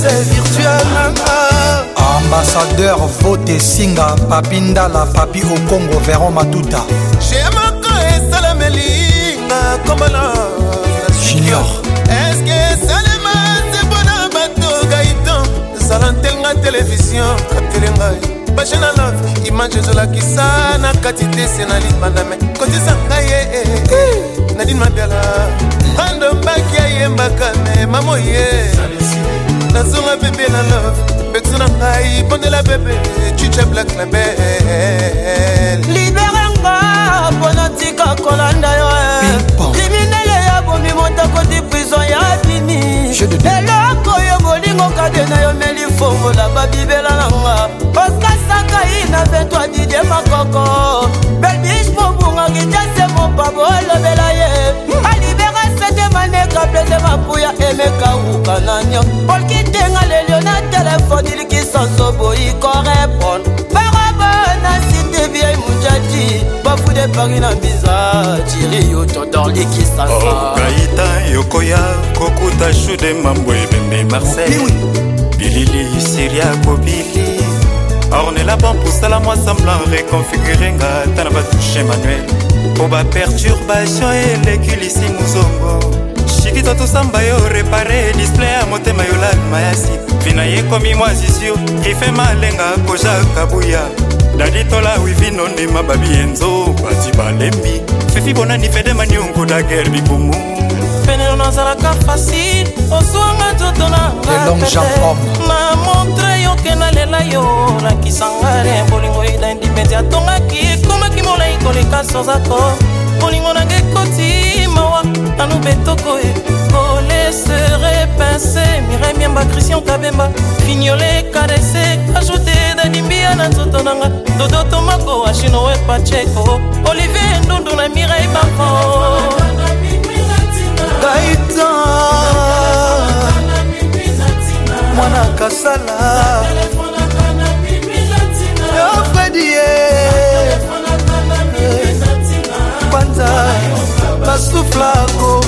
c'est virtuel ambassadeur vote singa papi ndala papi okongo veron matuta jemoko esalamelinga kombola junior eske esalema te mpona bato gaitan ezala ntelinga televizio katele ngai bashe na love image ezolakisa na kati te se na limbandame kotisa ngai e eh, eh, eh. nadine mabela brando mbaki ayembaka me mamoye nazonga bebe na love betu na ngai bondela bebe chicha black label liberango mpona tika kolanda yo kriminele ya bomi motokoti prison ya bini eloko yo molingo kade na yo meli fongola babibela na nga biza tiri yo todorliki sasaokaita oh, yokoya kokuta shude mambo ebembe marseille bilili siria kobili ornela ban posala mwa semblan reconfigure nga ata na batouche manuel mpo baperturbation eleki lisi mozongo shikito tosamba yo repare display ya motema yolalma ya si vina yekomi mwa zizio rife malenga kozaka buya dadi tola wivino ndima babienzo bati balembi fefi bonani fedemaniungu da guerre bikumu penelo nazalaka fasile ozwanga nzoto na ngana montre yoke nalela yo lakisanga re bolingo eda indipeti atongaki ekomaki molai koleka sozako bolingo nanga ekoti mawa nanu betoko ekolese kase miremiamba christian kabemba fignole karese kajote dadimbia na nzoto nanga dodo tomako ashinowe pacheko olivier ndundu na mirei bako kaita mwana kasala ofredie eh. panza eh, basuflako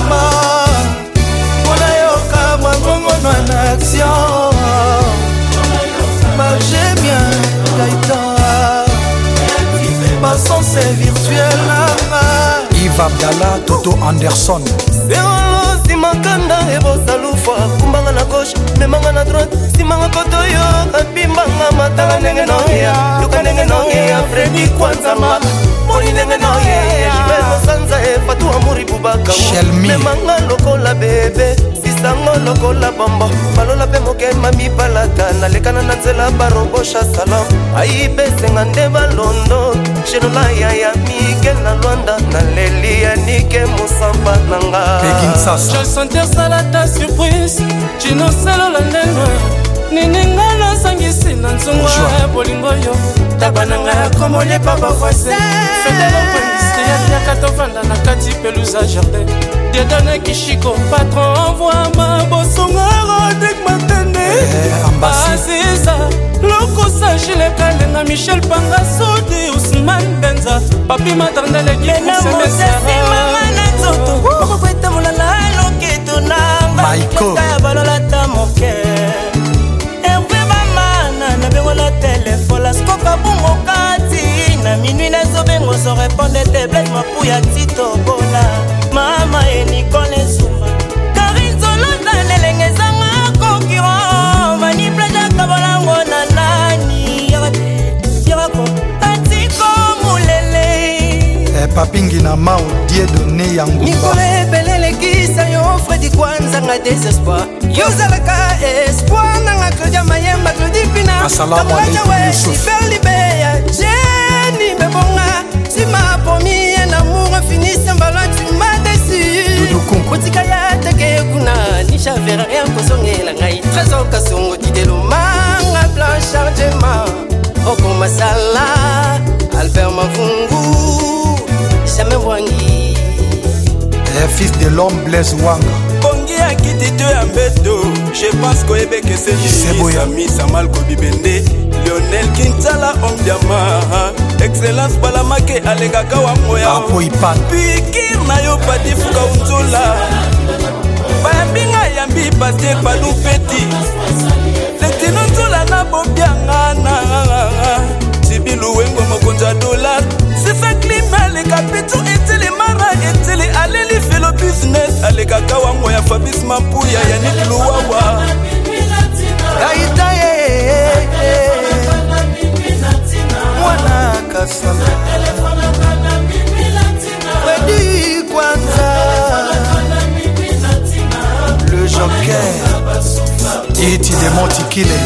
abdala toto anderson serolosi makanda ebosalufa kumbanga na gauche memanga na droite simanga koto yo abimbanga matala ndenge noya yoka ndenge noya fredi kwanzama moni ndenge noya ibekosanza efatu eh, amuri bubakaumemanga lokola bebe sango lokola bombo balola mpe mokema mibalaka nalekana na nzela barobosha salon ayibesenga nde balondo shenola ya ya mikel na lwanda na leli mospa nangajasantir salata surprise cinosalola ndenge nininga nazangisi na nzongo ya eh, bolingo yo taba na ngai akomoliepa bavoise fedeloponisteatiaka tovanda na kati pelusa jardin dedane kishiko patron envoi mabosonga aziza lokosa jilekandenga michel panga sodi usman benza papi matarndelekisemeserasimama oh. na nzoto okokwetabola na loketo na ngaeka ya balolata moke ervebamana nabengola telefola skoka bungo kati na minui nazobengoso reponde te bled mapuya tito papingi na mau die done yango mikolo ebele elekisa yo fredi kwanzanga desespoir yozalaka espoir nanga claudia mayemba claudi pinaaawer libeya jeni bebonga nsima pomi en amour finise mbalati fils de l'homme blaise wanga pongi akiti to ya mbeto je pense koyebekesenisamisa malko bibende lionel kintala homme diama excellence balamake alekaka wa moyapoipa pikir na yo patifuka unzula bayambinga yambi pastie palupeti letino nzula na bobyangana mika wango ya fabis mapuya yanik luwawa taita ye eh, eh, eh. mwana kasala wedi kwanza le joker titi demotikile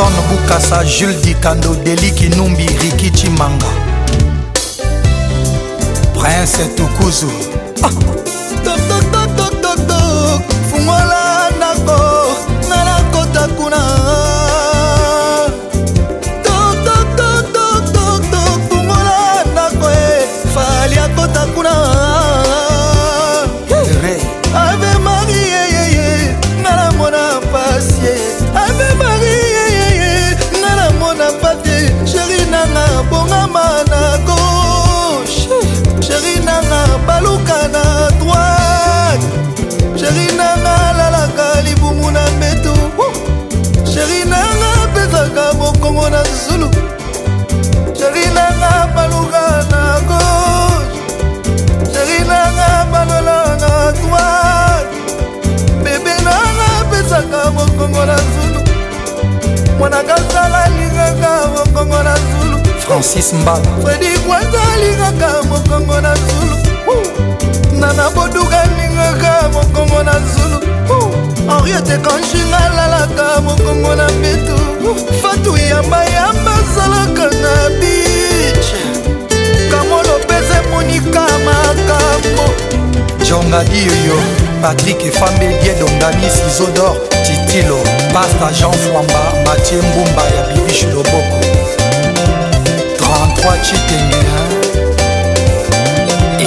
samson bukasa jules dikando deliki numbi riki cimanga prince tukuzu ah. sheri nanga alalaka libumu na mbeto sheri nanga apesaka bokongo na zulu sheri nanga baluka na gauche sheri nanga balola na droite bebe nanga apesaka bokongo na zulu mwanakasala alingaka bokongo na zulu francis mbala fredi kwata alingaka bokongo na zulu nana boduka mokongo na zulu henriete kanshinga alalaka mokongo na bitu fatu yambayamba azalaka na biche kamolopeze monika makambo jonga dioyo patrik efambedie dongami sizodor titilo pasta jean fwamba matie mbumba ya bibishi loboko 33 chitenge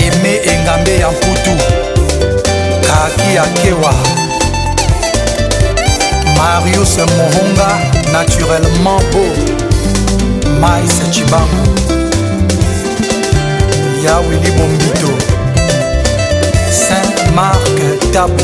eme engambe ya mputu ya kewa marius mohonga naturellement po mais cibango ya wili bombito saint marc tabo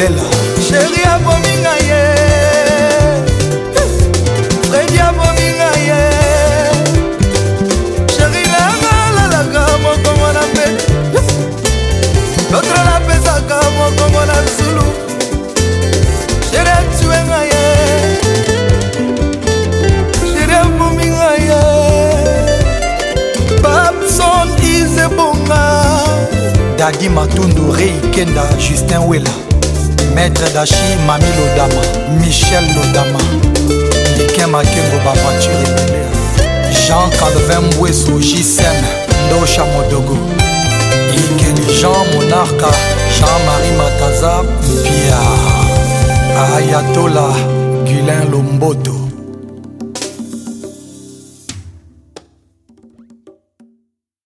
kolela sheri abominga ye fredi abominga ye sheri langalalaka mokongo na mpe lotre napesaka mokongo na nsulu sheri atuenga ye sheri abominga ye babson izebonga dadi matundu rei kenda justin wela maître dachi mami lodama michel lodama likin makengo bavature ebele jean calvin mbweso jisen ndosha modogo intelligent monarka jean-marie mataza pia ayatola gulin lomboto